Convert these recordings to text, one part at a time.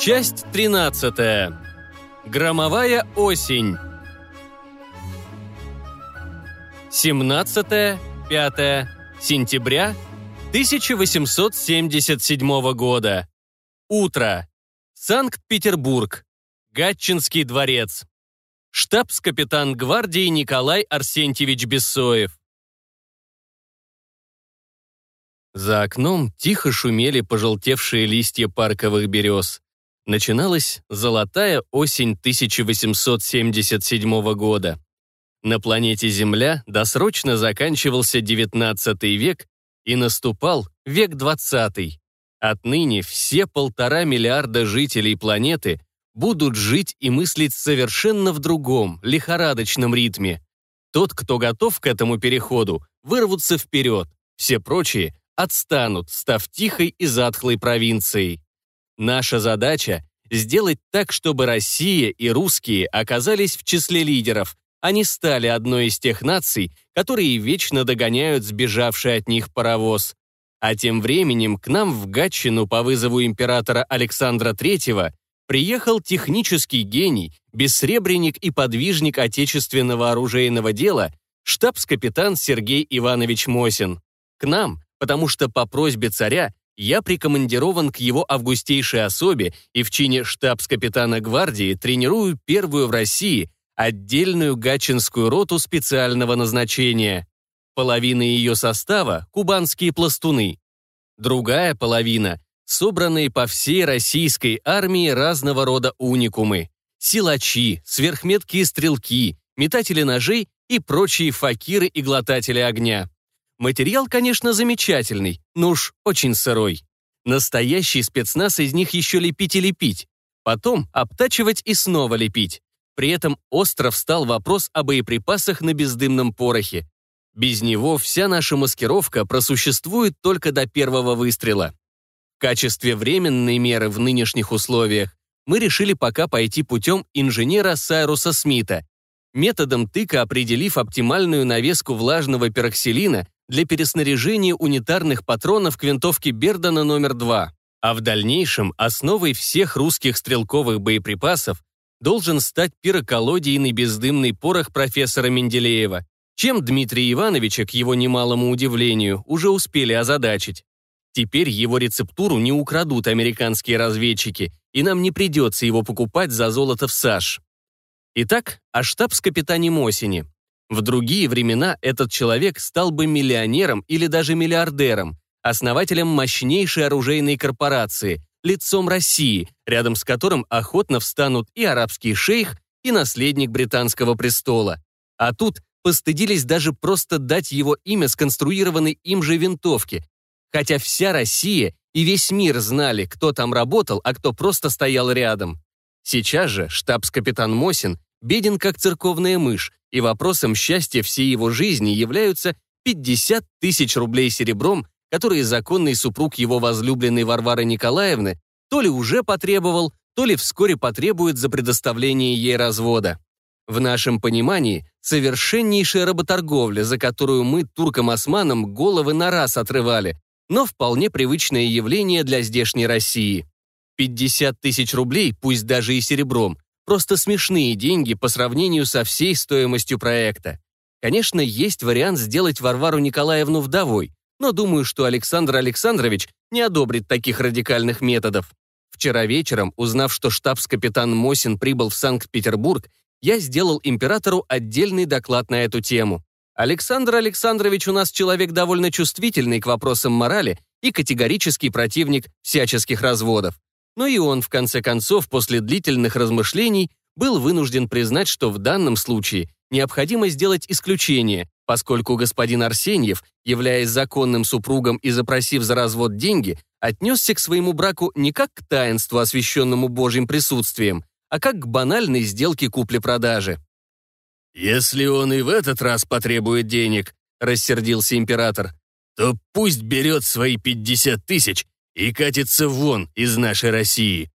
Часть 13. Громовая осень. 17-5 сентября 1877 года. Утро. Санкт-Петербург. Гатчинский дворец. Штабс-капитан гвардии Николай Арсентьевич Бессоев. За окном тихо шумели пожелтевшие листья парковых берез. Начиналась золотая осень 1877 года. На планете Земля досрочно заканчивался XIX век и наступал век XX. Отныне все полтора миллиарда жителей планеты будут жить и мыслить совершенно в другом, лихорадочном ритме. Тот, кто готов к этому переходу, вырвутся вперед, все прочие отстанут, став тихой и затхлой провинцией. Наша задача — сделать так, чтобы Россия и русские оказались в числе лидеров, а не стали одной из тех наций, которые вечно догоняют сбежавший от них паровоз. А тем временем к нам в Гатчину по вызову императора Александра III приехал технический гений, бессребренник и подвижник отечественного оружейного дела, штабс-капитан Сергей Иванович Мосин. К нам, потому что по просьбе царя я прикомандирован к его августейшей особе и в чине штабс-капитана гвардии тренирую первую в России отдельную гатчинскую роту специального назначения. Половина ее состава – кубанские пластуны. Другая половина – собранные по всей российской армии разного рода уникумы. Силачи, сверхметкие стрелки, метатели ножей и прочие факиры и глотатели огня. Материал, конечно, замечательный, но уж очень сырой. Настоящий спецназ из них еще лепить и лепить. Потом обтачивать и снова лепить. При этом остро встал вопрос о боеприпасах на бездымном порохе. Без него вся наша маскировка просуществует только до первого выстрела. В качестве временной меры в нынешних условиях мы решили пока пойти путем инженера Сайруса Смита, методом тыка определив оптимальную навеску влажного пероксилина для переснаряжения унитарных патронов к винтовке Бердана номер 2. А в дальнейшем основой всех русских стрелковых боеприпасов должен стать пироколодийный бездымный порох профессора Менделеева, чем Дмитрия Ивановича, к его немалому удивлению, уже успели озадачить. Теперь его рецептуру не украдут американские разведчики, и нам не придется его покупать за золото в САШ. Итак, о штабс-капитане Мосине. В другие времена этот человек стал бы миллионером или даже миллиардером, основателем мощнейшей оружейной корпорации, лицом России, рядом с которым охотно встанут и арабский шейх, и наследник британского престола. А тут постыдились даже просто дать его имя сконструированной им же винтовке, хотя вся Россия и весь мир знали, кто там работал, а кто просто стоял рядом. Сейчас же штабс-капитан Мосин беден как церковная мышь, и вопросом счастья всей его жизни являются 50 тысяч рублей серебром, которые законный супруг его возлюбленной Варвары Николаевны то ли уже потребовал, то ли вскоре потребует за предоставление ей развода. В нашем понимании совершеннейшая работорговля, за которую мы туркам-османам головы на раз отрывали, но вполне привычное явление для здешней России. 50 тысяч рублей, пусть даже и серебром, Просто смешные деньги по сравнению со всей стоимостью проекта. Конечно, есть вариант сделать Варвару Николаевну вдовой, но думаю, что Александр Александрович не одобрит таких радикальных методов. Вчера вечером, узнав, что штабс-капитан Мосин прибыл в Санкт-Петербург, я сделал императору отдельный доклад на эту тему. Александр Александрович у нас человек довольно чувствительный к вопросам морали и категорический противник всяческих разводов но и он, в конце концов, после длительных размышлений, был вынужден признать, что в данном случае необходимо сделать исключение, поскольку господин Арсеньев, являясь законным супругом и запросив за развод деньги, отнесся к своему браку не как к таинству, освященному Божьим присутствием, а как к банальной сделке купли-продажи. «Если он и в этот раз потребует денег», — рассердился император, «то пусть берет свои 50 тысяч и катится вон из нашей России.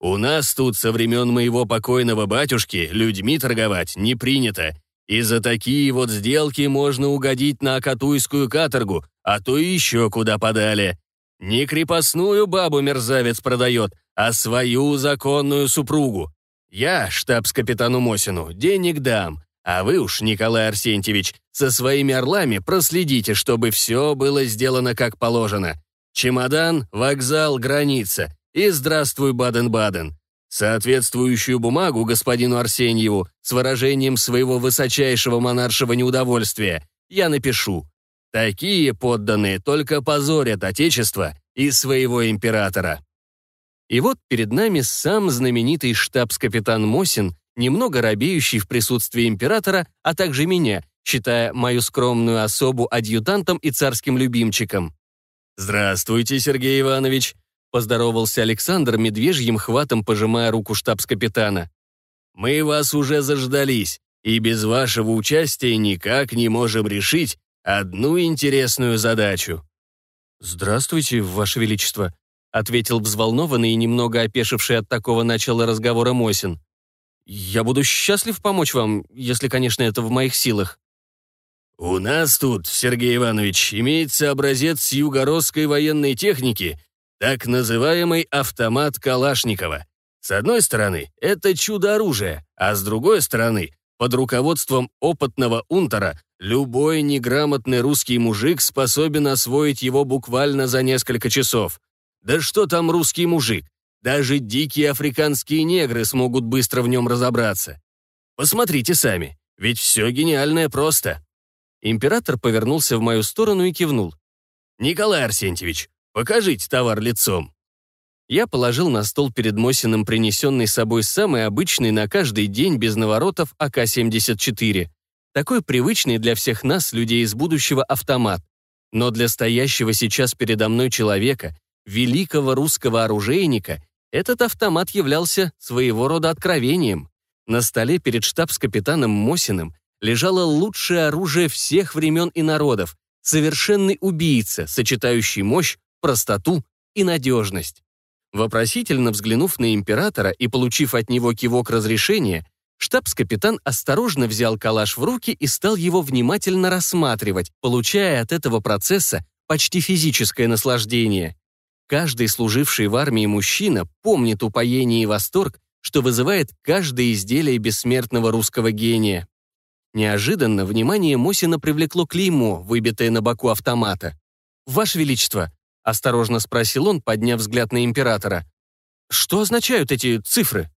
У нас тут со времен моего покойного батюшки людьми торговать не принято, и за такие вот сделки можно угодить на Акатуйскую каторгу, а то еще куда подали. Не крепостную бабу мерзавец продает, а свою законную супругу. Я штабс-капитану Мосину денег дам, а вы уж, Николай Арсентьевич, со своими орлами проследите, чтобы все было сделано как положено. Чемодан, вокзал, граница. И здравствуй, Баден-Баден. Соответствующую бумагу господину Арсеньеву с выражением своего высочайшего монаршего неудовольствия я напишу. Такие подданные только позорят Отечество и своего императора. И вот перед нами сам знаменитый штабс-капитан Мосин, немного робеющий в присутствии императора, а также меня, считая мою скромную особу адъютантом и царским любимчиком. «Здравствуйте, Сергей Иванович», поздоровался Александр медвежьим хватом, пожимая руку штабс-капитана. «Мы вас уже заждались, и без вашего участия никак не можем решить одну интересную задачу». «Здравствуйте, Ваше Величество», ответил взволнованный и немного опешивший от такого начала разговора Мосин. «Я буду счастлив помочь вам, если, конечно, это в моих силах». «У нас тут, Сергей Иванович, имеется образец югородской военной техники, так называемый автомат Калашникова. С одной стороны, это чудо-оружие, а с другой стороны, под руководством опытного унтера, любой неграмотный русский мужик способен освоить его буквально за несколько часов. Да что там русский мужик? Даже дикие африканские негры смогут быстро в нем разобраться. Посмотрите сами, ведь все гениальное просто. Император повернулся в мою сторону и кивнул. «Николай Арсентьевич, Покажите товар лицом». Я положил на стол перед Мосиным принесенный собой самый обычный на каждый день без наворотов АК-74. Такой привычный для всех нас, людей из будущего, автомат. Но для стоящего сейчас передо мной человека, великого русского оружейника, этот автомат являлся своего рода откровением. На столе перед штабс-капитаном Мосиным лежало лучшее оружие всех времен и народов, совершенный убийца, сочетающий мощь простоту и надежность. Вопросительно взглянув на императора и получив от него кивок разрешения, штабс-капитан осторожно взял калаш в руки и стал его внимательно рассматривать, получая от этого процесса почти физическое наслаждение. Каждый служивший в армии мужчина помнит упоение и восторг, что вызывает каждое изделие бессмертного русского гения. Неожиданно внимание Мосина привлекло клеймо, выбитое на боку автомата. «Ваше Величество, Осторожно спросил он, подняв взгляд на императора. «Что означают эти цифры?»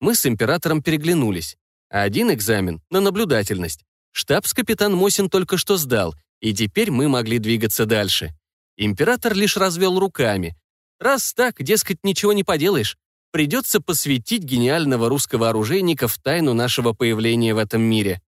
Мы с императором переглянулись. Один экзамен на наблюдательность. Штабс-капитан Мосин только что сдал, и теперь мы могли двигаться дальше. Император лишь развел руками. Раз так, дескать, ничего не поделаешь, придется посвятить гениального русского оружейника в тайну нашего появления в этом мире.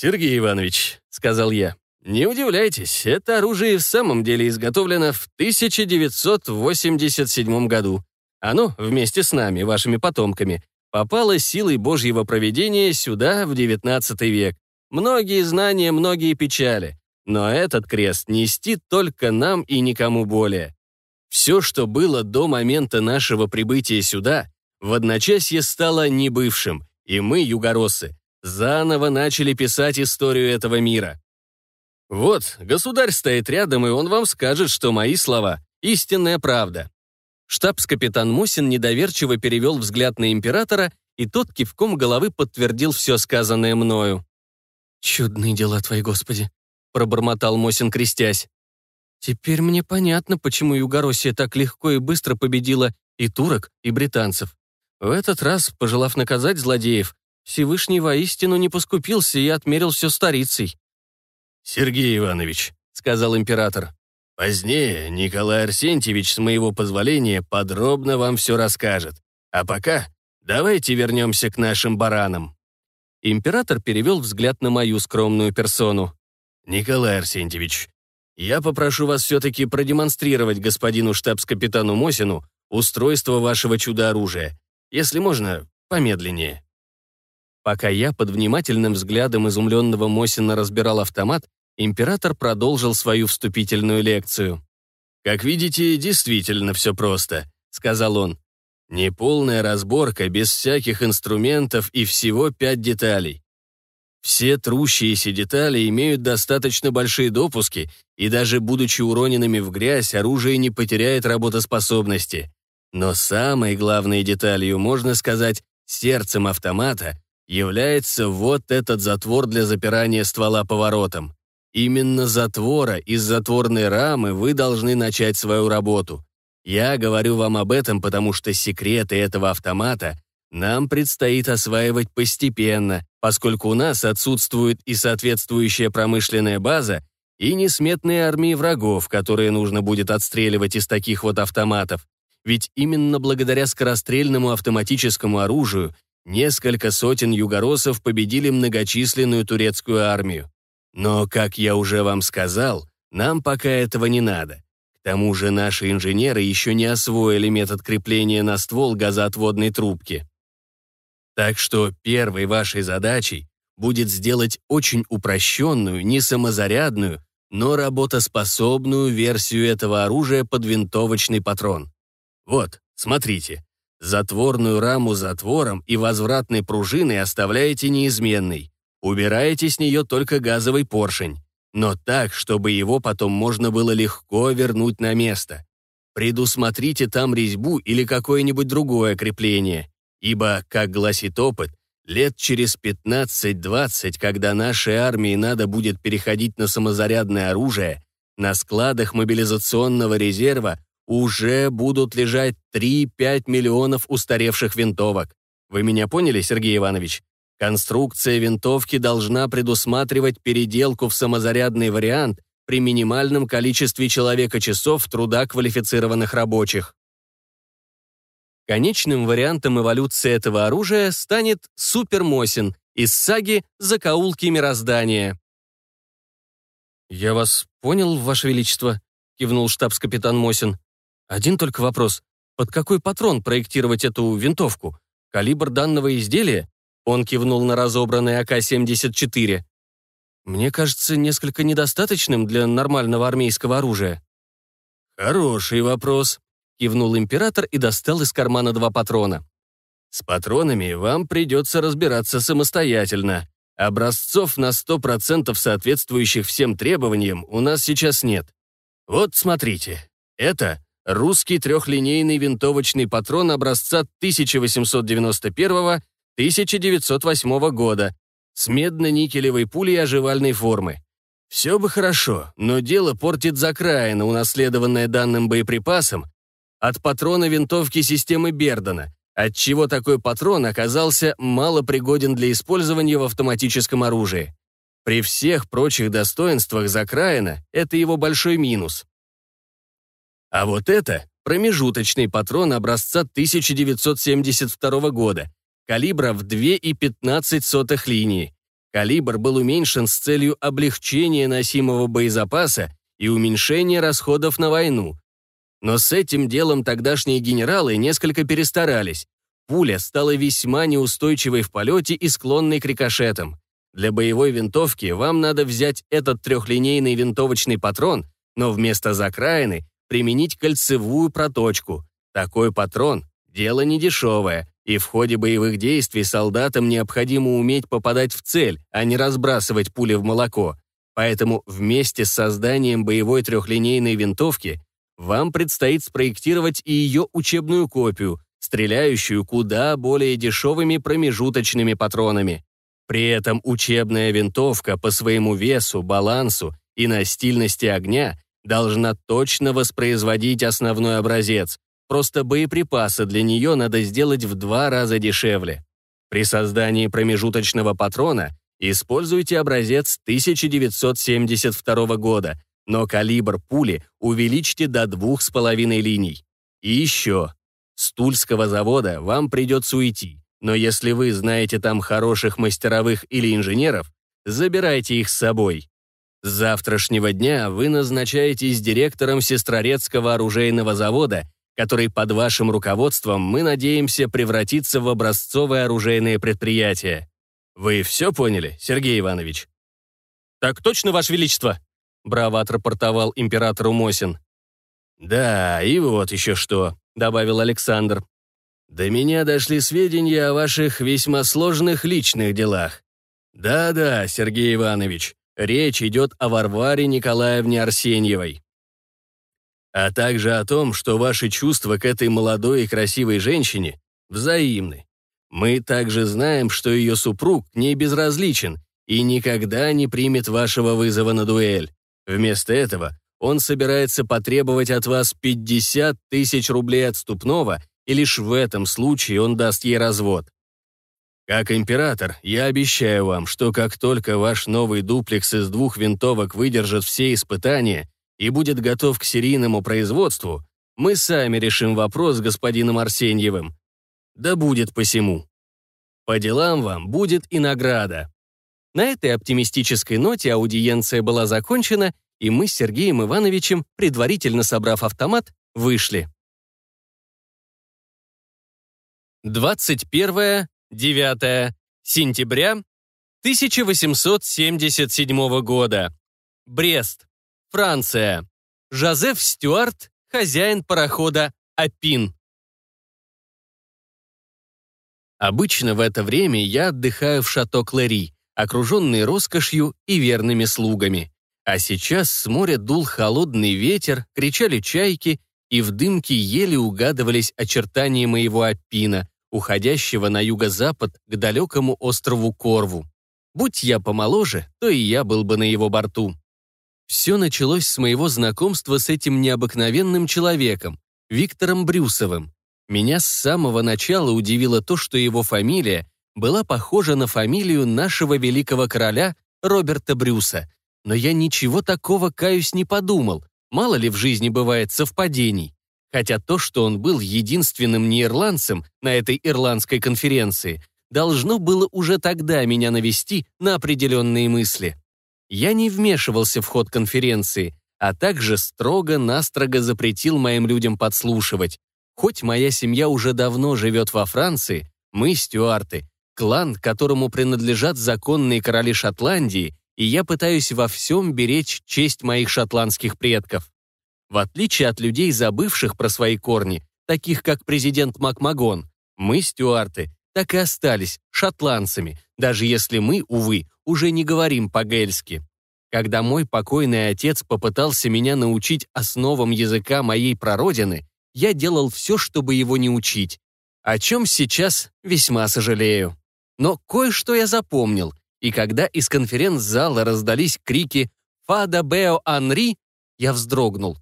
«Сергей Иванович», — сказал я, не удивляйтесь, это оружие в самом деле изготовлено в 1987 году. Оно, вместе с нами, вашими потомками, попало силой Божьего проведения сюда, в XIX век. Многие знания, многие печали. Но этот крест нести только нам и никому более. Все, что было до момента нашего прибытия сюда, в одночасье стало небывшим, и мы, югороссы, заново начали писать историю этого мира. Вот, государь стоит рядом, и он вам скажет, что мои слова — истинная правда». Штабс-капитан Мосин недоверчиво перевел взгляд на императора, и тот кивком головы подтвердил все сказанное мною. «Чудные дела твои, Господи!» — пробормотал Мосин, крестясь. «Теперь мне понятно, почему Югороссия так легко и быстро победила и турок, и британцев. В этот раз, пожелав наказать злодеев, Всевышний воистину не поскупился и отмерил все старицей. «Сергей Иванович», — сказал император, «позднее Николай Арсентьевич, с моего позволения, подробно вам все расскажет. А пока давайте вернемся к нашим баранам». Император перевел взгляд на мою скромную персону. «Николай Арсентьевич, я попрошу вас все-таки продемонстрировать господину штабс-капитану Мосину устройство вашего чудо-оружия. Если можно, помедленнее». Пока я под внимательным взглядом изумленного Мосина разбирал автомат, император продолжил свою вступительную лекцию. «Как видите, действительно все просто», — сказал он. «Неполная разборка, без всяких инструментов и всего пять деталей. Все трущиеся детали имеют достаточно большие допуски, и даже будучи уроненными в грязь, оружие не потеряет работоспособности. Но самой главной деталью, можно сказать, сердцем автомата, является вот этот затвор для запирания ствола поворотом. Именно затвора из затворной рамы вы должны начать свою работу. Я говорю вам об этом, потому что секреты этого автомата нам предстоит осваивать постепенно, поскольку у нас отсутствует и соответствующая промышленная база, и несметные армии врагов, которые нужно будет отстреливать из таких вот автоматов. Ведь именно благодаря скорострельному автоматическому оружию несколько сотен югоросов победили многочисленную турецкую армию. Но, как я уже вам сказал, нам пока этого не надо. К тому же наши инженеры еще не освоили метод крепления на ствол газоотводной трубки. Так что первой вашей задачей будет сделать очень упрощенную, не самозарядную, но работоспособную версию этого оружия под винтовочный патрон. Вот, смотрите. Затворную раму затвором и возвратной пружиной оставляете неизменной. Убираете с нее только газовый поршень. Но так, чтобы его потом можно было легко вернуть на место. Предусмотрите там резьбу или какое-нибудь другое крепление. Ибо, как гласит опыт, лет через 15-20, когда нашей армии надо будет переходить на самозарядное оружие, на складах мобилизационного резерва уже будут лежать 3-5 миллионов устаревших винтовок. Вы меня поняли, Сергей Иванович? Конструкция винтовки должна предусматривать переделку в самозарядный вариант при минимальном количестве человека-часов труда квалифицированных рабочих. Конечным вариантом эволюции этого оружия станет Супер Мосин из саги «Закоулки мироздания». «Я вас понял, Ваше Величество», — кивнул штабс-капитан Мосин. «Один только вопрос. Под какой патрон проектировать эту винтовку? Калибр данного изделия?» Он кивнул на разобранный АК-74. «Мне кажется, несколько недостаточным для нормального армейского оружия». «Хороший вопрос», Кивнул император и достал из кармана два патрона. «С патронами вам придется разбираться самостоятельно. Образцов на 100% соответствующих всем требованиям у нас сейчас нет. Вот смотрите, это русский трехлинейный винтовочный патрон образца 1891-1908 года с медно-никелевой пулей оживальной формы. Все бы хорошо, но дело портит закраина, унаследованное данным боеприпасом, от патрона винтовки системы Бердана, отчего такой патрон оказался малопригоден для использования в автоматическом оружии. При всех прочих достоинствах закраина это его большой минус. А вот это промежуточный патрон образца 1972 года, калибра в 2,15 линии. Калибр был уменьшен с целью облегчения носимого боезапаса и уменьшения расходов на войну, но с этим делом тогдашние генералы несколько перестарались. Пуля стала весьма неустойчивой в полете и склонной к рикошетам. Для боевой винтовки вам надо взять этот трехлинейный винтовочный патрон, но вместо закраины применить кольцевую проточку. Такой патрон – дело недешевое, и в ходе боевых действий солдатам необходимо уметь попадать в цель, а не разбрасывать пули в молоко. Поэтому вместе с созданием боевой трехлинейной винтовки вам предстоит спроектировать и ее учебную копию, стреляющую куда более дешевыми промежуточными патронами. При этом учебная винтовка по своему весу, балансу и настильности огня должна точно воспроизводить основной образец, просто боеприпасы для нее надо сделать в два раза дешевле. При создании промежуточного патрона используйте образец 1972 года, но калибр пули увеличьте до двух с половиной линий. И еще. С Тульского завода вам придется уйти, но если вы знаете там хороших мастеровых или инженеров, забирайте их с собой. С завтрашнего дня вы назначаетесь директором Сестрорецкого оружейного завода, который под вашим руководством мы надеемся превратиться в образцовое оружейное предприятие. Вы все поняли, Сергей Иванович? Так точно, Ваше Величество, браво отрапортовал императору Мосин. «Да, и вот еще что», — добавил Александр. «До меня дошли сведения о ваших весьма сложных личных делах. Да-да, Сергей Иванович, речь идет о Варваре Николаевне Арсеньевой. а также о том, что ваши чувства к этой молодой и красивой женщине взаимны. Мы также знаем, что ее супруг к ней безразличен и никогда не примет вашего вызова на дуэль. Вместо этого он собирается потребовать от вас 50 тысяч рублей отступного, и лишь в этом случае он даст ей развод. Как император, я обещаю вам, что как только ваш новый дуплекс из двух винтовок выдержит все испытания и будет готов к серийному производству, мы сами решим вопрос с господином Арсеньевым. Да будет посему. По делам вам будет и награда. На этой оптимистической ноте аудиенция была закончена, и мы с Сергеем Ивановичем, предварительно собрав автомат, вышли. 21-9 сентября 1877 года. Брест, Франция. Жозеф Стюарт, хозяин парохода «Апин». Обычно в это время я отдыхаю в шато Клэри, окруженный роскошью и верными слугами. А сейчас с моря дул холодный ветер, кричали чайки, и в дымке еле угадывались очертания моего Аппина, уходящего на юго-запад к далекому острову Корву. Будь я помоложе, то и я был бы на его борту. Все началось с моего знакомства с этим необыкновенным человеком, Виктором Брюсовым. Меня с самого начала удивило то, что его фамилия была похожа на фамилию нашего великого короля Роберта Брюса, но я ничего такого, каюсь, не подумал. Мало ли в жизни бывает совпадений. Хотя то, что он был единственным неирландцем на этой ирландской конференции, должно было уже тогда меня навести на определенные мысли. Я не вмешивался в ход конференции, а также строго-настрого запретил моим людям подслушивать. Хоть моя семья уже давно живет во Франции, мы, стюарты, клан, которому принадлежат законные короли Шотландии, и я пытаюсь во всем беречь честь моих шотландских предков. В отличие от людей, забывших про свои корни, таких как президент Макмагон, мы, стюарты, так и остались шотландцами, даже если мы, увы, уже не говорим по-гельски. Когда мой покойный отец попытался меня научить основам языка моей прародины, я делал все, чтобы его не учить, о чем сейчас весьма сожалею. Но кое-что я запомнил, и когда из конференц-зала раздались крики «Фада Бео Анри», я вздрогнул.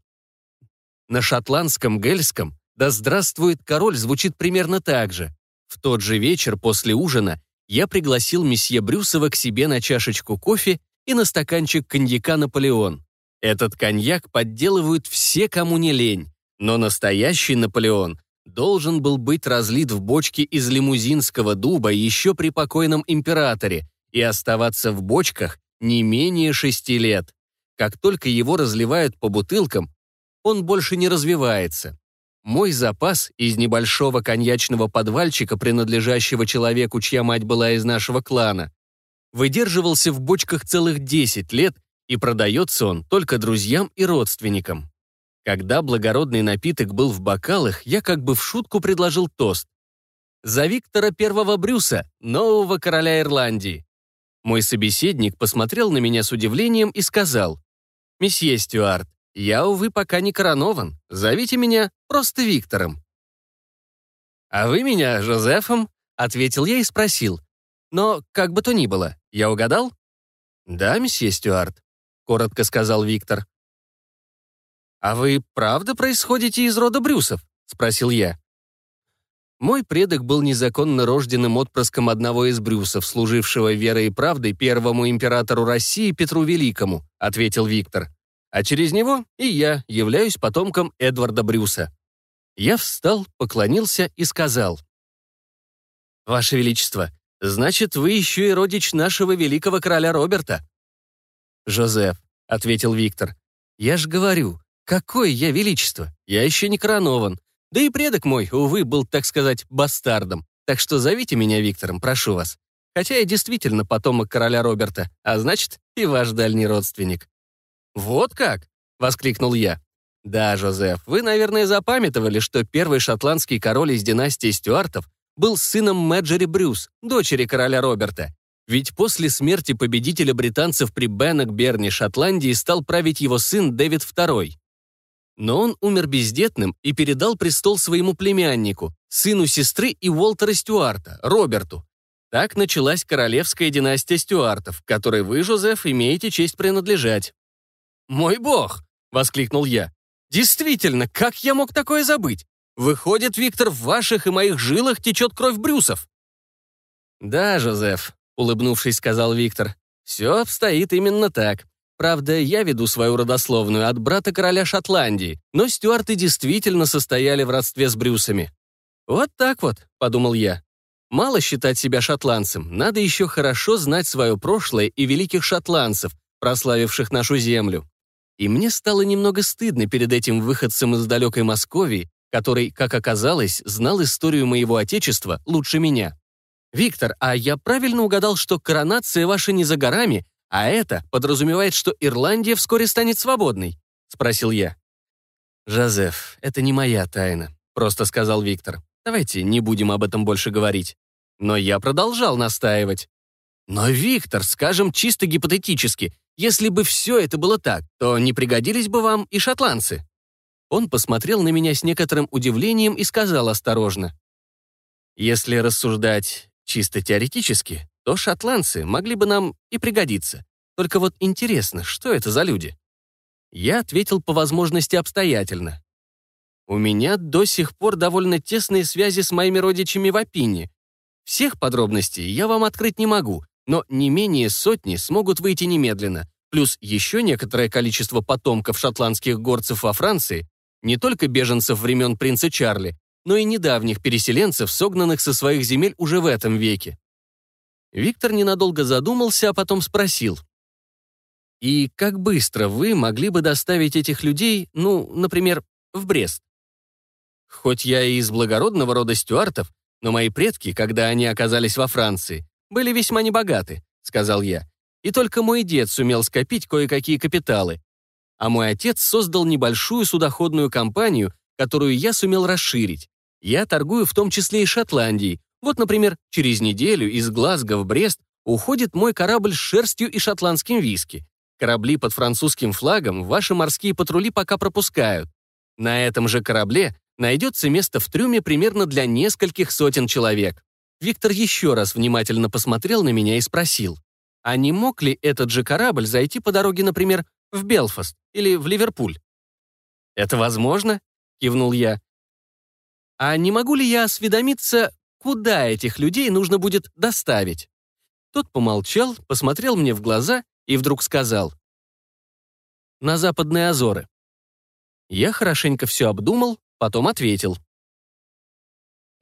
На шотландском гельском «Да здравствует король» звучит примерно так же. В тот же вечер после ужина я пригласил месье Брюсова к себе на чашечку кофе и на стаканчик коньяка «Наполеон». Этот коньяк подделывают все, кому не лень, но настоящий «Наполеон» должен был быть разлит в бочке из лимузинского дуба еще при покойном императоре, и оставаться в бочках не менее шести лет. Как только его разливают по бутылкам, он больше не развивается. Мой запас из небольшого коньячного подвальчика, принадлежащего человеку, чья мать была из нашего клана, выдерживался в бочках целых 10 лет, и продается он только друзьям и родственникам. Когда благородный напиток был в бокалах, я как бы в шутку предложил тост. «За Виктора Первого Брюса, нового короля Ирландии». Мой собеседник посмотрел на меня с удивлением и сказал, «Месье Стюарт, я, увы, пока не коронован. Зовите меня просто Виктором». «А вы меня Жозефом?» — ответил я и спросил. «Но как бы то ни было, я угадал?» «Да, месье Стюарт», — коротко сказал Виктор. «А вы правда происходите из рода Брюсов?» — спросил я. Мой предок был незаконно рожденным отпрыском одного из Брюсов, служившего верой и правдой первому императору России Петру Великому, ответил Виктор. А через него и я являюсь потомком Эдварда Брюса. Я встал, поклонился и сказал. «Ваше Величество, значит, вы еще и родич нашего великого короля Роберта?» «Жозеф», — ответил Виктор, — «я ж говорю, какое я величество, я еще не коронован, да и предок мой, увы, был, так сказать, бастардом. Так что зовите меня Виктором, прошу вас. Хотя я действительно потомок короля Роберта, а значит, и ваш дальний родственник». «Вот как?» — воскликнул я. «Да, Жозеф, вы, наверное, запамятовали, что первый шотландский король из династии Стюартов был сыном Мэджери Брюс, дочери короля Роберта. Ведь после смерти победителя британцев при Беннокберне Шотландии стал править его сын Дэвид II. Но он умер бездетным и передал престол своему племяннику, сыну сестры и Уолтера Стюарта, Роберту. Так началась королевская династия Стюартов, которой вы, Жозеф, имеете честь принадлежать. «Мой бог!» — воскликнул я. «Действительно, как я мог такое забыть? Выходит, Виктор, в ваших и моих жилах течет кровь Брюсов». «Да, Жозеф», — улыбнувшись, сказал Виктор, «все обстоит именно так. Правда, я веду свою родословную от брата короля Шотландии, но стюарты действительно состояли в родстве с Брюсами». «Вот так вот», — подумал я. «Мало считать себя шотландцем, надо еще хорошо знать свое прошлое и великих шотландцев, прославивших нашу землю». И мне стало немного стыдно перед этим выходцем из далекой Московии, который, как оказалось, знал историю моего отечества лучше меня. «Виктор, а я правильно угадал, что коронация ваша не за горами, а это подразумевает, что Ирландия вскоре станет свободной?» — спросил я. «Жозеф, это не моя тайна», — просто сказал Виктор. «Давайте не будем об этом больше говорить». Но я продолжал настаивать. «Но, Виктор, скажем чисто гипотетически, если бы все это было так, то не пригодились бы вам и шотландцы». Он посмотрел на меня с некоторым удивлением и сказал осторожно. «Если рассуждать чисто теоретически, то шотландцы могли бы нам и пригодиться. Только вот интересно, что это за люди?» Я ответил по возможности обстоятельно. «У меня до сих пор довольно тесные связи с моими родичами в Апине. Всех подробностей я вам открыть не могу, но не менее сотни смогут выйти немедленно, плюс еще некоторое количество потомков шотландских горцев во Франции, не только беженцев времен принца Чарли, но и недавних переселенцев, согнанных со своих земель уже в этом веке. Виктор ненадолго задумался, а потом спросил. «И как быстро вы могли бы доставить этих людей, ну, например, в Брест?» Хоть я и из благородного рода стюартов, но мои предки, когда они оказались во Франции, были весьма небогаты, сказал я. И только мой дед сумел скопить кое-какие капиталы, а мой отец создал небольшую судоходную компанию, которую я сумел расширить. Я торгую в том числе и Шотландией. Вот, например, через неделю из Глазго в Брест уходит мой корабль с шерстью и шотландским виски. Корабли под французским флагом ваши морские патрули пока пропускают. На этом же корабле найдется место в трюме примерно для нескольких сотен человек. Виктор еще раз внимательно посмотрел на меня и спросил, а не мог ли этот же корабль зайти по дороге, например, в Белфаст или в Ливерпуль. «Это возможно?» — кивнул я. «А не могу ли я осведомиться, куда этих людей нужно будет доставить?» Тот помолчал, посмотрел мне в глаза и вдруг сказал. «На Западные Азоры». Я хорошенько все обдумал, потом ответил.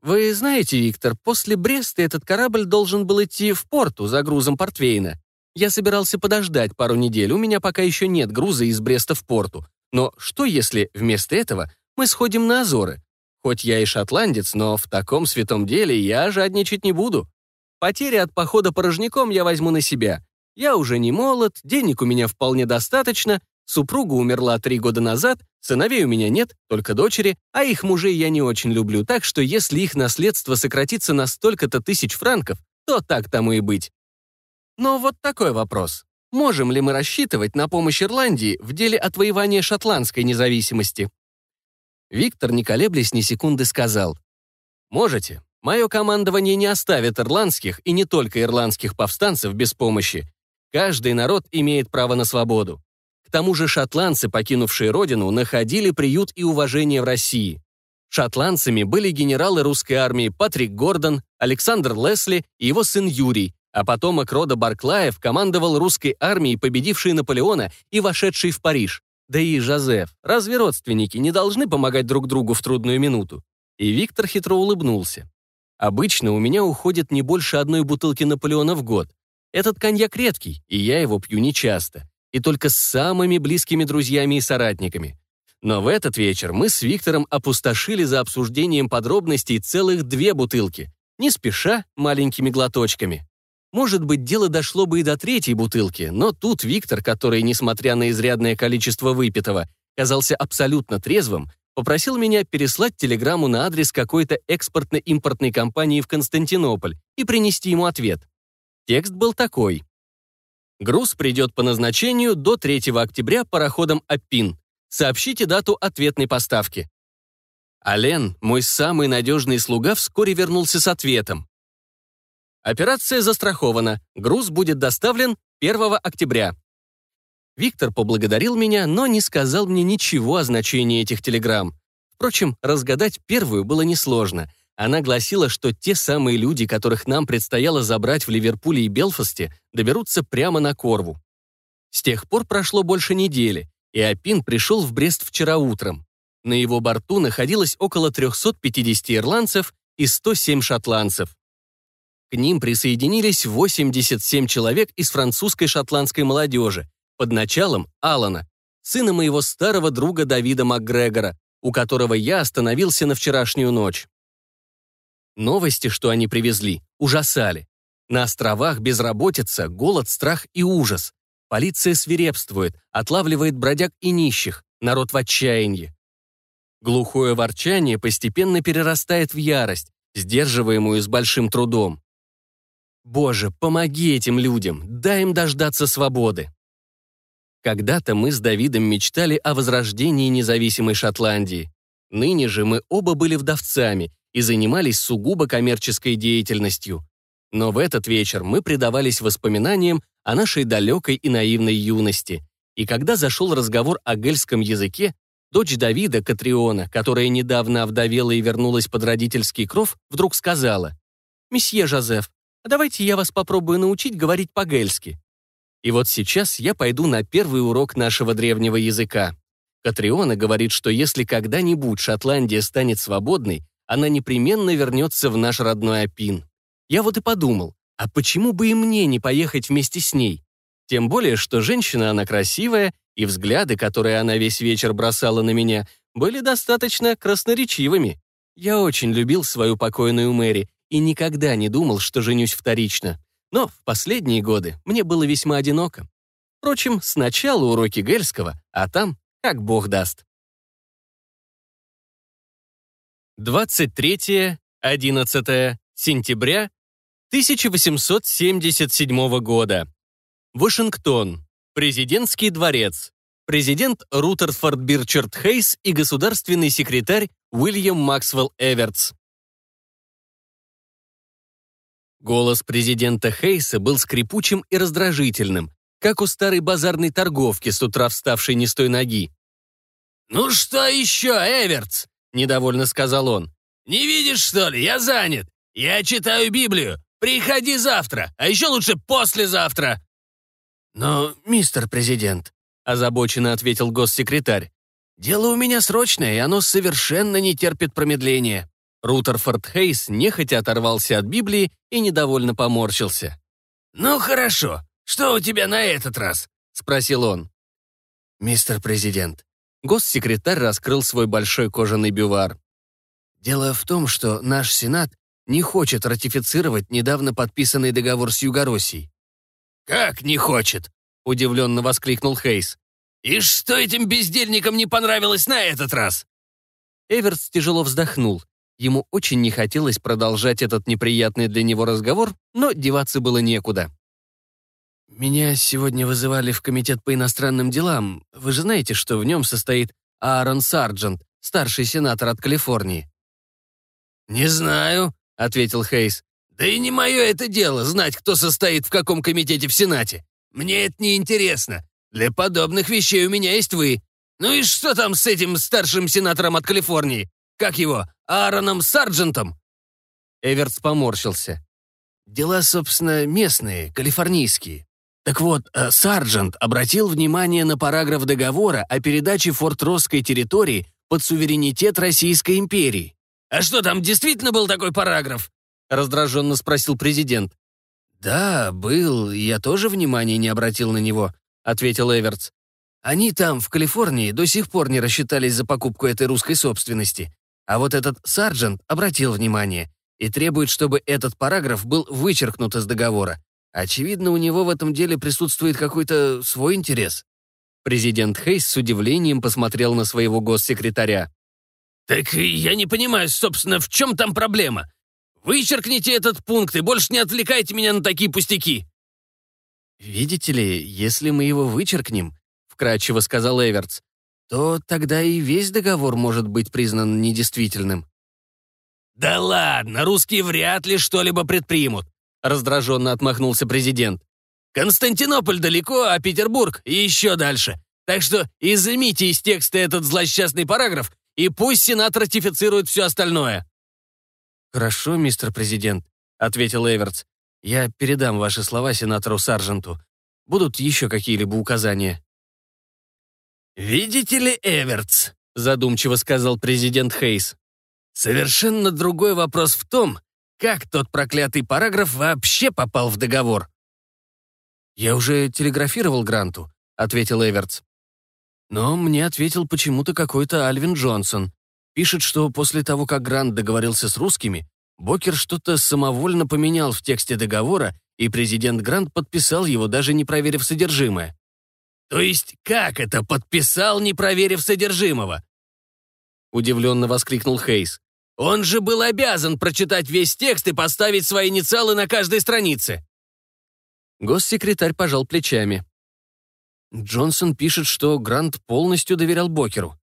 «Вы знаете, Виктор, после Бреста этот корабль должен был идти в порту за грузом портвейна. Я собирался подождать пару недель, у меня пока еще нет груза из Бреста в порту. Но что если вместо этого мы сходим на Азоры? Хоть я и шотландец, но в таком святом деле я жадничать не буду. Потери от похода порожняком я возьму на себя. Я уже не молод, денег у меня вполне достаточно, супруга умерла три года назад, сыновей у меня нет, только дочери, а их мужей я не очень люблю, так что если их наследство сократится на столько-то тысяч франков, то так тому и быть. Но вот такой вопрос. Можем ли мы рассчитывать на помощь Ирландии в деле отвоевания шотландской независимости? Виктор, не колеблясь ни секунды, сказал. «Можете. Мое командование не оставит ирландских и не только ирландских повстанцев без помощи. Каждый народ имеет право на свободу. Тому же шотландцы, покинувшие родину, находили приют и уважение в России. Шотландцами были генералы русской армии Патрик Гордон, Александр Лесли и его сын Юрий, а потомок рода Барклаев командовал русской армией, победившей Наполеона и вошедшей в Париж. Да и Жозеф, разве родственники не должны помогать друг другу в трудную минуту? И Виктор хитро улыбнулся. Обычно у меня уходит не больше одной бутылки Наполеона в год. Этот коньяк редкий, и я его пью нечасто. И только с самыми близкими друзьями и соратниками. Но в этот вечер мы с Виктором опустошили за обсуждением подробностей целых две бутылки, не спеша, маленькими глоточками. Может быть, дело дошло бы и до третьей бутылки, но тут Виктор, который, несмотря на изрядное количество выпитого, казался абсолютно трезвым, попросил меня переслать телеграмму на адрес какой-то экспортно-импортной компании в Константинополь и принести ему ответ. Текст был такой. Груз придет по назначению до 3 октября пароходом «Аппин». Сообщите дату ответной поставки. Ален, мой самый надежный слуга, вскоре вернулся с ответом. Операция застрахована, груз будет доставлен 1 октября. Виктор поблагодарил меня, но не сказал мне ничего о значении этих телеграмм. Впрочем, разгадать первую было несложно. Она гласила, что те самые люди, которых нам предстояло забрать в Ливерпуле и Белфасте, доберутся прямо на Корву. С тех пор прошло больше недели, и Апин пришел в Брест вчера утром. На его борту находилось около 350 ирландцев и 107 шотландцев. К ним присоединились 87 человек из французской шотландской молодежи под началом Алана, сына моего старого друга Давида МакГрегора, у которого я остановился на вчерашнюю ночь. Новости, что они привезли, ужасали. На островах безработица, голод, страх и ужас. Полиция свирепствует, отлавливает бродяг и нищих, народ в отчаянии. Глухое ворчание постепенно перерастает в ярость, сдерживаемую с большим трудом. Боже, помоги этим людям, дай им дождаться свободы. Когда-то мы с Давидом мечтали о возрождении независимой Шотландии. Ныне же мы оба были вдовцами и занимались сугубо коммерческой деятельностью. Но в этот вечер мы предавались воспоминаниям о нашей далекой и наивной юности. И когда зашел разговор о гельском языке, дочь Давида, Катриона, которая недавно овдовела и вернулась под родительский кров, вдруг сказала, «Месье Жозеф, а давайте я вас попробую научить говорить по-гельски». И вот сейчас я пойду на первый урок нашего древнего языка. Катриона говорит, что если когда-нибудь Шотландия станет свободной, она непременно вернется в наш родной Апин. Я вот и подумал, а почему бы и мне не поехать вместе с ней? Тем более, что женщина она красивая, и взгляды, которые она весь вечер бросала на меня, были достаточно красноречивыми. Я очень любил свою покойную Мэри и никогда не думал, что женюсь вторично. Но в последние годы мне было весьма одиноко. Впрочем, сначала уроки Гельского, а там как бог даст. 23-11 сентября 1877 года. Вашингтон. Президентский дворец. Президент Рутерфорд Бирчард Хейс и государственный секретарь Уильям Максвелл Эвертс. Голос президента Хейса был скрипучим и раздражительным, как у старой базарной торговки, с утра вставшей не с той ноги. «Ну что еще, Эвертс?» — недовольно сказал он. «Не видишь, что ли? Я занят. Я читаю Библию. Приходи завтра, а еще лучше послезавтра». «Но, мистер президент», — озабоченно ответил госсекретарь, «дело у меня срочное, и оно совершенно не терпит промедления». Рутерфорд Хейс нехотя оторвался от Библии и недовольно поморщился. «Ну хорошо, что у тебя на этот раз?» — спросил он. «Мистер президент». Госсекретарь раскрыл свой большой кожаный бювар. «Дело в том, что наш Сенат не хочет ратифицировать недавно подписанный договор с Югороссией». «Как не хочет?» — удивленно воскликнул Хейс. «И что этим бездельникам не понравилось на этот раз?» Эверс тяжело вздохнул. Ему очень не хотелось продолжать этот неприятный для него разговор, но деваться было некуда. «Меня сегодня вызывали в комитет по иностранным делам. Вы же знаете, что в нем состоит Аарон Сарджент, старший сенатор от Калифорнии». «Не знаю», — ответил Хейс. «Да и не мое это дело знать, кто состоит в каком комитете в Сенате. Мне это не интересно. Для подобных вещей у меня есть вы. Ну и что там с этим старшим сенатором от Калифорнии? Как его? Аароном Сарджентом?» Эвертс поморщился. «Дела, собственно, местные, калифорнийские. Так вот, э, Сарджент обратил внимание на параграф договора о передаче Форт-Россской территории под суверенитет Российской империи. «А что, там действительно был такой параграф?» — раздраженно спросил президент. «Да, был, я тоже внимания не обратил на него», — ответил Эвертс. «Они там, в Калифорнии, до сих пор не рассчитались за покупку этой русской собственности. А вот этот сарджент обратил внимание и требует, чтобы этот параграф был вычеркнут из договора. Очевидно, у него в этом деле присутствует какой-то свой интерес. Президент Хейс с удивлением посмотрел на своего госсекретаря. «Так я не понимаю, собственно, в чем там проблема? Вычеркните этот пункт и больше не отвлекайте меня на такие пустяки!» «Видите ли, если мы его вычеркнем», — вкратчиво сказал Эвертс, то тогда и весь договор может быть признан недействительным. «Да ладно, русские вряд ли что-либо предпримут», раздраженно отмахнулся президент. «Константинополь далеко, а Петербург еще дальше. Так что изымите из текста этот злосчастный параграф, и пусть Сенат ратифицирует все остальное». «Хорошо, мистер президент», — ответил Эвертс. «Я передам ваши слова сенатору Сарженту. Будут еще какие-либо указания?» «Видите ли, Эвертс», — задумчиво сказал президент Хейс, «совершенно другой вопрос в том, как тот проклятый параграф вообще попал в договор». «Я уже телеграфировал Гранту», — ответил Эвертс. Но мне ответил почему-то какой-то Альвин Джонсон. Пишет, что после того, как Грант договорился с русскими, Бокер что-то самовольно поменял в тексте договора, и президент Грант подписал его, даже не проверив содержимое. «То есть как это подписал, не проверив содержимого?» Удивленно воскликнул Хейс. «Он же был обязан прочитать весь текст и поставить свои инициалы на каждой странице». Госсекретарь пожал плечами. Джонсон пишет, что Грант полностью доверял Бокеру.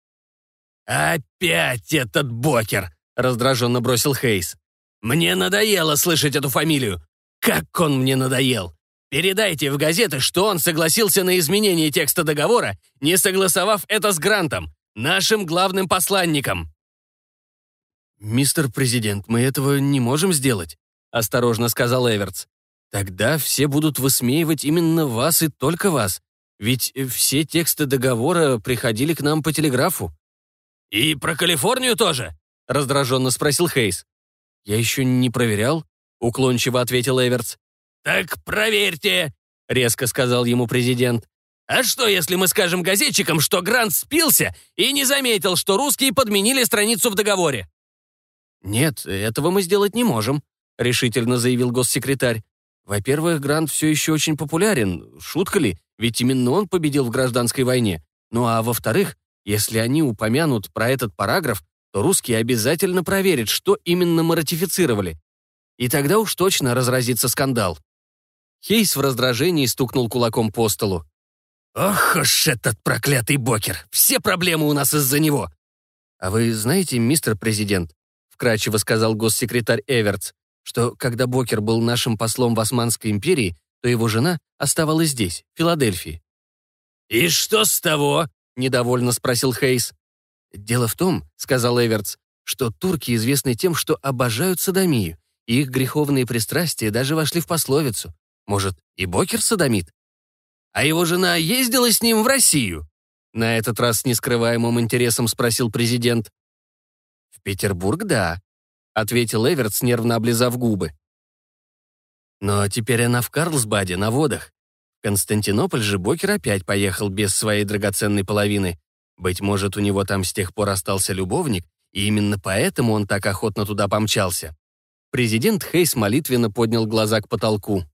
«Опять этот Бокер!» — раздраженно бросил Хейс. «Мне надоело слышать эту фамилию. Как он мне надоел! Передайте в газеты, что он согласился на изменение текста договора, не согласовав это с Грантом, нашим главным посланником». «Мистер президент, мы этого не можем сделать», — осторожно сказал Эвертс. «Тогда все будут высмеивать именно вас и только вас. Ведь все тексты договора приходили к нам по телеграфу». «И про Калифорнию тоже?» — раздраженно спросил Хейс. «Я еще не проверял», — уклончиво ответил Эвертс. «Так проверьте», — резко сказал ему президент. «А что, если мы скажем газетчикам, что Грант спился и не заметил, что русские подменили страницу в договоре?» «Нет, этого мы сделать не можем», — решительно заявил госсекретарь. «Во-первых, Грант все еще очень популярен. Шутка ли? Ведь именно он победил в гражданской войне. Ну а во-вторых, если они упомянут про этот параграф, то русские обязательно проверят, что именно мы ратифицировали. И тогда уж точно разразится скандал. Хейс в раздражении стукнул кулаком по столу. «Ох уж этот проклятый Бокер! Все проблемы у нас из-за него!» «А вы знаете, мистер президент», — вкратчиво сказал госсекретарь Эвертс, что когда Бокер был нашим послом в Османской империи, то его жена оставалась здесь, в Филадельфии. «И что с того?» — недовольно спросил Хейс. «Дело в том, — сказал Эвертс, — что турки известны тем, что обожают садомию, и их греховные пристрастия даже вошли в пословицу. Может, и Бокер садомит? А его жена ездила с ним в Россию?» На этот раз с нескрываемым интересом спросил президент. «В Петербург, да», — ответил Эвертс, нервно облизав губы. Но теперь она в Карлсбаде, на водах. В Константинополь же Бокер опять поехал без своей драгоценной половины. Быть может, у него там с тех пор остался любовник, и именно поэтому он так охотно туда помчался. Президент Хейс молитвенно поднял глаза к потолку.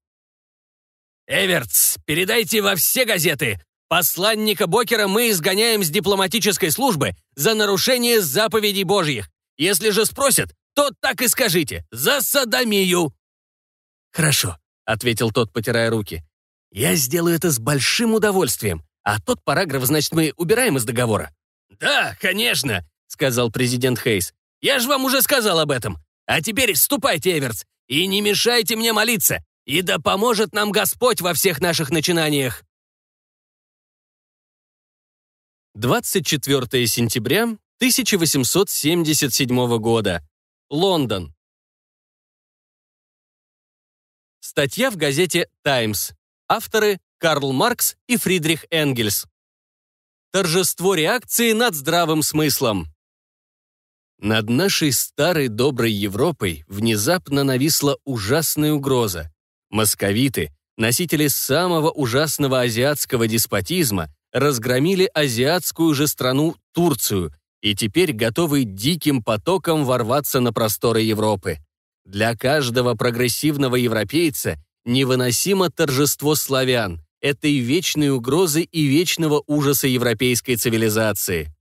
«Эвертс, передайте во все газеты! Посланника Бокера мы изгоняем с дипломатической службы за нарушение заповедей Божьих. Если же спросят, то так и скажите, за садомию!» «Хорошо», — ответил тот, потирая руки. «Я сделаю это с большим удовольствием. А тот параграф, значит, мы убираем из договора?» «Да, конечно», — сказал президент Хейс. «Я же вам уже сказал об этом. А теперь ступайте, Эверс, и не мешайте мне молиться, и да поможет нам Господь во всех наших начинаниях». 24 сентября 1877 года. Лондон. Статья в газете «Таймс». Авторы Карл Маркс и Фридрих Энгельс. Торжество реакции над здравым смыслом. Над нашей старой доброй Европой внезапно нависла ужасная угроза. Московиты, носители самого ужасного азиатского деспотизма, разгромили азиатскую же страну Турцию и теперь готовы диким потоком ворваться на просторы Европы. Для каждого прогрессивного европейца невыносимо торжество славян, этой вечной угрозы и вечного ужаса европейской цивилизации.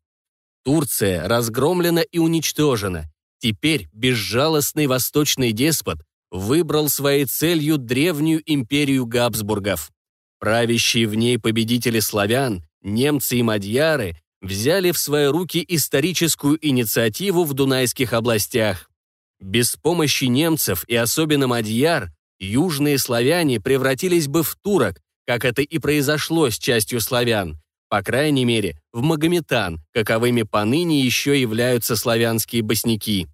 Турция разгромлена и уничтожена. Теперь безжалостный восточный деспот выбрал своей целью древнюю империю Габсбургов. Правящие в ней победители славян, немцы и мадьяры взяли в свои руки историческую инициативу в Дунайских областях. Без помощи немцев и особенно мадьяр, южные славяне превратились бы в турок, как это и произошло с частью славян, по крайней мере, в магометан, каковыми поныне еще являются славянские босняки.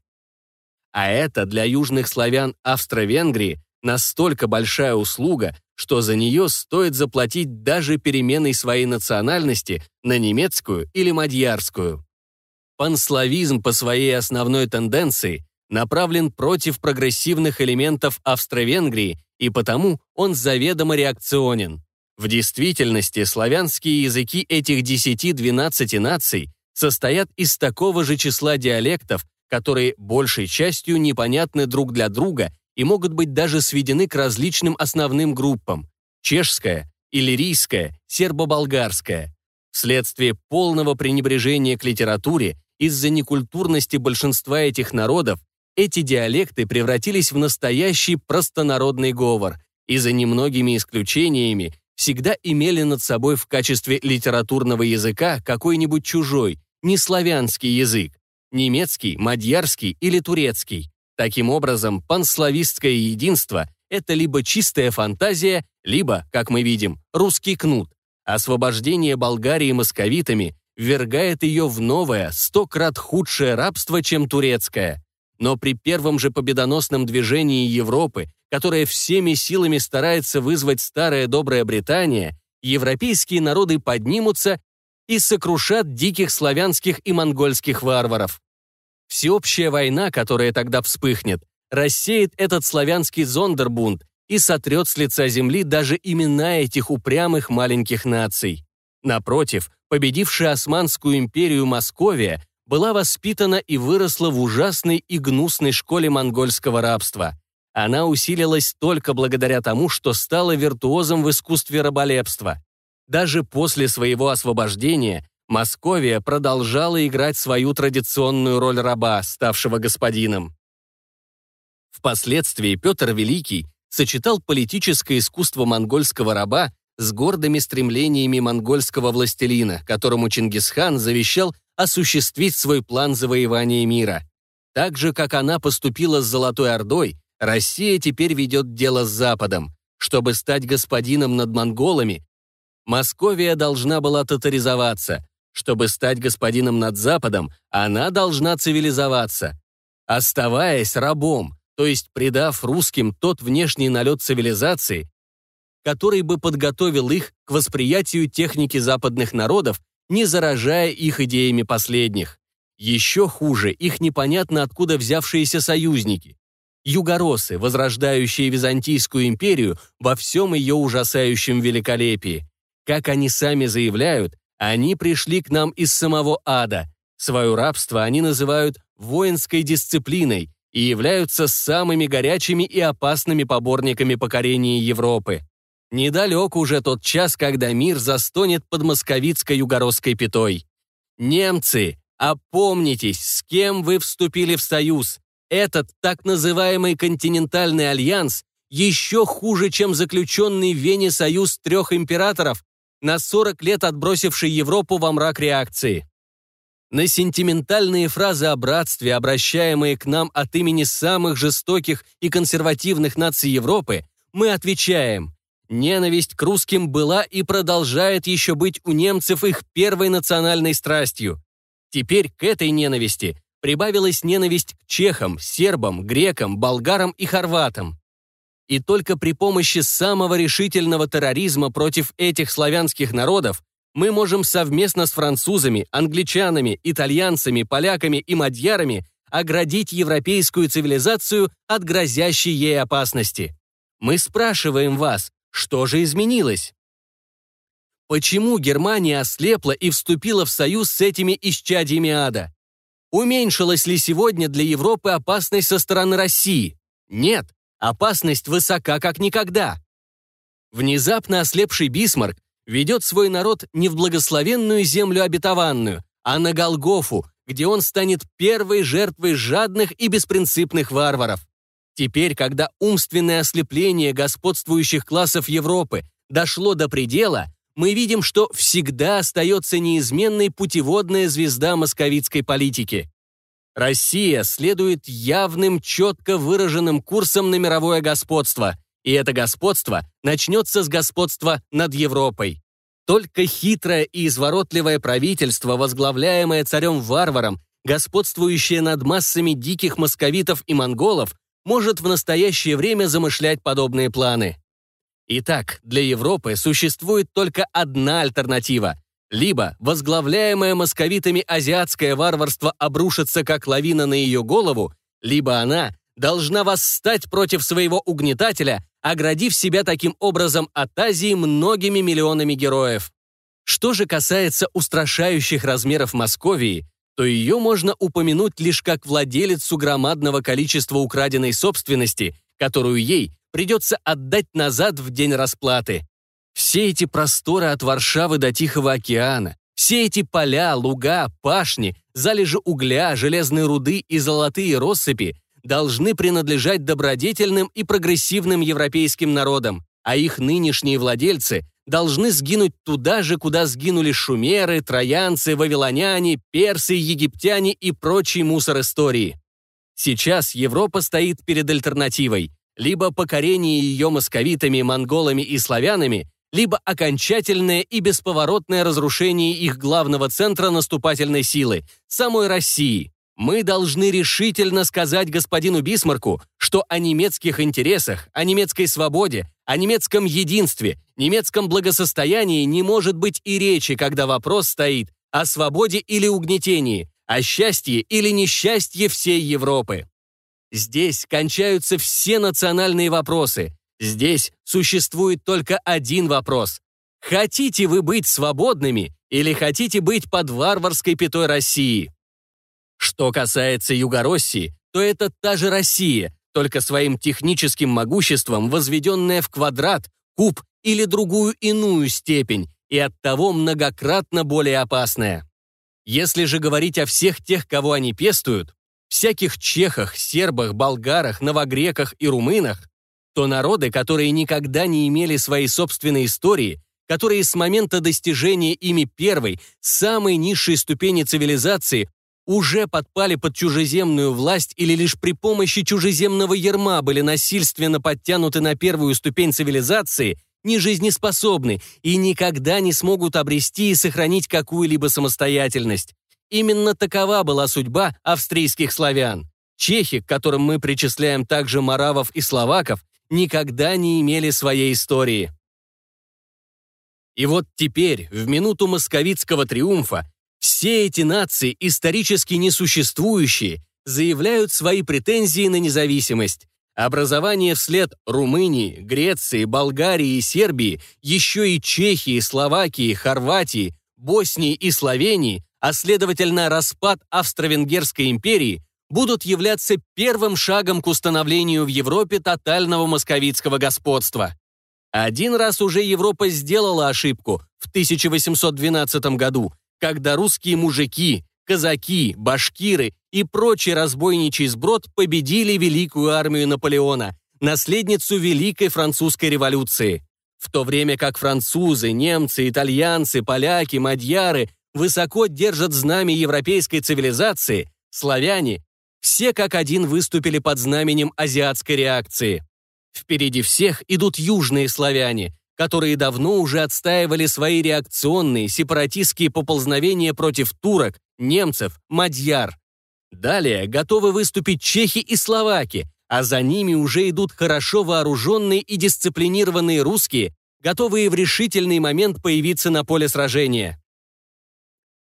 А это для южных славян Австро-Венгрии настолько большая услуга, что за нее стоит заплатить даже переменой своей национальности на немецкую или мадьярскую. Панславизм по своей основной тенденции направлен против прогрессивных элементов Австро-Венгрии, и потому он заведомо реакционен. В действительности славянские языки этих 10-12 наций состоят из такого же числа диалектов, которые большей частью непонятны друг для друга и могут быть даже сведены к различным основным группам – чешская, иллирийская, сербо-болгарская. Вследствие полного пренебрежения к литературе из-за некультурности большинства этих народов эти диалекты превратились в настоящий простонародный говор и за немногими исключениями всегда имели над собой в качестве литературного языка какой-нибудь чужой, неславянский язык, немецкий, мадьярский или турецкий. Таким образом, панславистское единство – это либо чистая фантазия, либо, как мы видим, русский кнут. Освобождение Болгарии московитами ввергает ее в новое, сто крат худшее рабство, чем турецкое. Но при первом же победоносном движении Европы, которое всеми силами старается вызвать старое доброе Британия, европейские народы поднимутся и сокрушат диких славянских и монгольских варваров. Всеобщая война, которая тогда вспыхнет, рассеет этот славянский зондербунд и сотрет с лица земли даже имена этих упрямых маленьких наций. Напротив, победившая Османскую империю Московия была воспитана и выросла в ужасной и гнусной школе монгольского рабства. Она усилилась только благодаря тому, что стала виртуозом в искусстве раболепства. Даже после своего освобождения Московия продолжала играть свою традиционную роль раба, ставшего господином. Впоследствии Петр Великий сочетал политическое искусство монгольского раба с гордыми стремлениями монгольского властелина, которому Чингисхан завещал осуществить свой план завоевания мира. Так же, как она поступила с Золотой Ордой, Россия теперь ведет дело с Западом. Чтобы стать господином над монголами, Московия должна была татаризоваться. Чтобы стать господином над Западом, она должна цивилизоваться. Оставаясь рабом, то есть придав русским тот внешний налет цивилизации, который бы подготовил их к восприятию техники западных народов не заражая их идеями последних. Еще хуже их непонятно откуда взявшиеся союзники. Югоросы, возрождающие Византийскую империю во всем ее ужасающем великолепии. Как они сами заявляют, они пришли к нам из самого ада. Свое рабство они называют воинской дисциплиной и являются самыми горячими и опасными поборниками покорения Европы. Недалек уже тот час, когда мир застонет под московицко-югородской пятой. Немцы, опомнитесь, с кем вы вступили в союз. Этот так называемый континентальный альянс еще хуже, чем заключенный в Вене союз трех императоров, на 40 лет отбросивший Европу во мрак реакции. На сентиментальные фразы о братстве, обращаемые к нам от имени самых жестоких и консервативных наций Европы, мы отвечаем Ненависть к русским была и продолжает еще быть у немцев их первой национальной страстью. Теперь к этой ненависти прибавилась ненависть к чехам, сербам, грекам, болгарам и хорватам. И только при помощи самого решительного терроризма против этих славянских народов мы можем совместно с французами, англичанами, итальянцами, поляками и мадьярами оградить европейскую цивилизацию от грозящей ей опасности. Мы спрашиваем вас, что же изменилось? Почему Германия ослепла и вступила в союз с этими исчадьями ада? Уменьшилась ли сегодня для Европы опасность со стороны России? Нет, опасность высока как никогда. Внезапно ослепший Бисмарк ведет свой народ не в благословенную землю обетованную, а на Голгофу, где он станет первой жертвой жадных и беспринципных варваров. Теперь, когда умственное ослепление господствующих классов Европы дошло до предела, мы видим, что всегда остается неизменной путеводная звезда московитской политики. Россия следует явным, четко выраженным курсом на мировое господство, и это господство начнется с господства над Европой. Только хитрое и изворотливое правительство, возглавляемое царем-варваром, господствующее над массами диких московитов и монголов, может в настоящее время замышлять подобные планы. Итак, для Европы существует только одна альтернатива. Либо возглавляемое московитами азиатское варварство обрушится как лавина на ее голову, либо она должна восстать против своего угнетателя, оградив себя таким образом от Азии многими миллионами героев. Что же касается устрашающих размеров Московии, то ее можно упомянуть лишь как владелицу громадного количества украденной собственности, которую ей придется отдать назад в день расплаты. Все эти просторы от Варшавы до Тихого океана, все эти поля, луга, пашни, залежи угля, железной руды и золотые россыпи должны принадлежать добродетельным и прогрессивным европейским народам, а их нынешние владельцы должны сгинуть туда же, куда сгинули шумеры, троянцы, вавилоняне, персы, египтяне и прочий мусор истории. Сейчас Европа стоит перед альтернативой либо покорение ее московитами, монголами и славянами, либо окончательное и бесповоротное разрушение их главного центра наступательной силы – самой России. Мы должны решительно сказать господину Бисмарку, что о немецких интересах, о немецкой свободе, о немецком единстве, немецком благосостоянии не может быть и речи, когда вопрос стоит о свободе или угнетении, о счастье или несчастье всей Европы. Здесь кончаются все национальные вопросы. Здесь существует только один вопрос. Хотите вы быть свободными или хотите быть под варварской пятой России? Что касается Югороссии, то это та же Россия, только своим техническим могуществом возведенная в квадрат, куб или другую иную степень, и оттого многократно более опасная. Если же говорить о всех тех, кого они пестуют, всяких чехах, сербах, болгарах, новогреках и румынах, то народы, которые никогда не имели своей собственной истории, которые с момента достижения ими первой, самой низшей ступени цивилизации уже подпали под чужеземную власть или лишь при помощи чужеземного ярма были насильственно подтянуты на первую ступень цивилизации, не жизнеспособны и никогда не смогут обрести и сохранить какую-либо самостоятельность. Именно такова была судьба австрийских славян. Чехи, к которым мы причисляем также маравов и словаков, никогда не имели своей истории. И вот теперь, в минуту московитского триумфа, все эти нации, исторически несуществующие, заявляют свои претензии на независимость. Образование вслед Румынии, Греции, Болгарии и Сербии, еще и Чехии, Словакии, Хорватии, Боснии и Словении а следовательно распад Австро-Венгерской империи, будут являться первым шагом к установлению в Европе тотального московитского господства. Один раз уже Европа сделала ошибку в 1812 году, когда русские мужики, казаки, башкиры и прочий разбойничий сброд победили великую армию Наполеона, наследницу Великой Французской революции. В то время как французы, немцы, итальянцы, поляки, мадьяры высоко держат знамя европейской цивилизации, славяне все как один выступили под знаменем азиатской реакции. Впереди всех идут южные славяне, которые давно уже отстаивали свои реакционные сепаратистские поползновения против турок, немцев, мадьяр. Далее готовы выступить чехи и словаки, а за ними уже идут хорошо вооруженные и дисциплинированные русские, готовые в решительный момент появиться на поле сражения.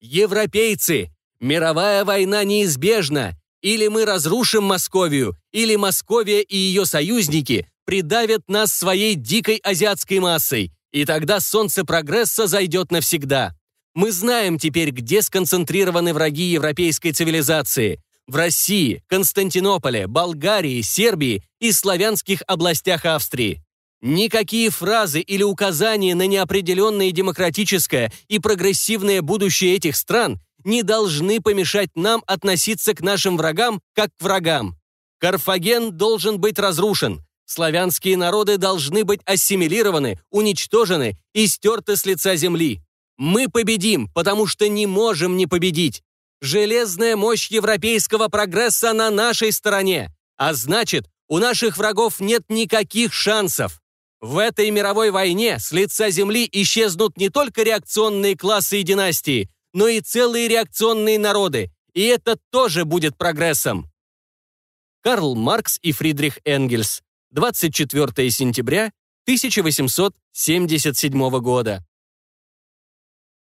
Европейцы! Мировая война неизбежна! Или мы разрушим Московию, или Московия и ее союзники придавят нас своей дикой азиатской массой, и тогда солнце прогресса зайдет навсегда. Мы знаем теперь, где сконцентрированы враги европейской цивилизации. В России, Константинополе, Болгарии, Сербии и славянских областях Австрии. Никакие фразы или указания на неопределенное демократическое и прогрессивное будущее этих стран не должны помешать нам относиться к нашим врагам как к врагам. Карфаген должен быть разрушен. Славянские народы должны быть ассимилированы, уничтожены и стерты с лица земли. Мы победим, потому что не можем не победить. Железная мощь европейского прогресса на нашей стороне, а значит, у наших врагов нет никаких шансов. В этой мировой войне с лица земли исчезнут не только реакционные классы и династии, но и целые реакционные народы, и это тоже будет прогрессом. Карл Маркс и Фридрих Энгельс. 24 сентября 1877 года.